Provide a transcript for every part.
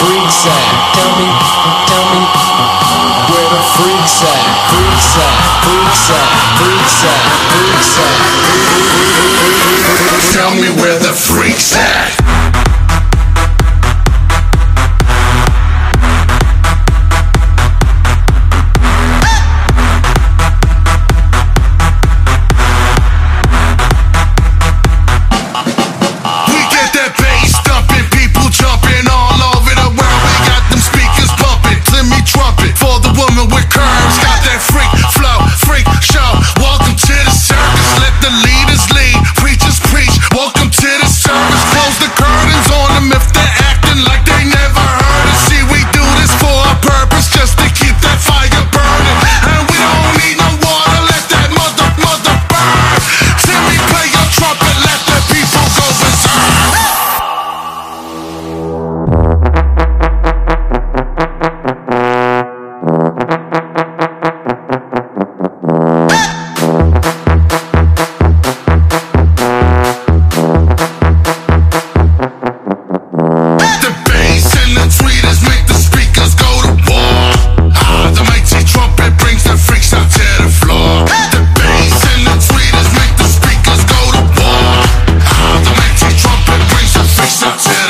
freaks at? Tell me, tell me. Where the freaks at? Freaks at? Freaks at? Freaks at? Freaks at? Tell me where the freaks at?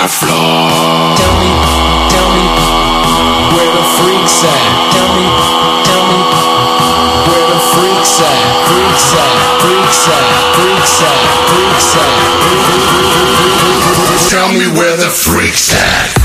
the floor. Tell me, tell me where the freaks at. Tell me, tell me where the freaks at. Freaks at, freaks at, freaks at, freaks at. Tell me where the freaks at.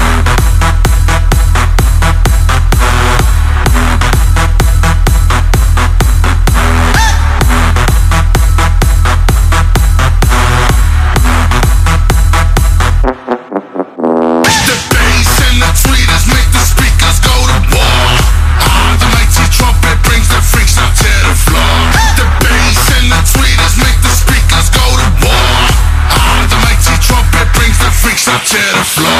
to the.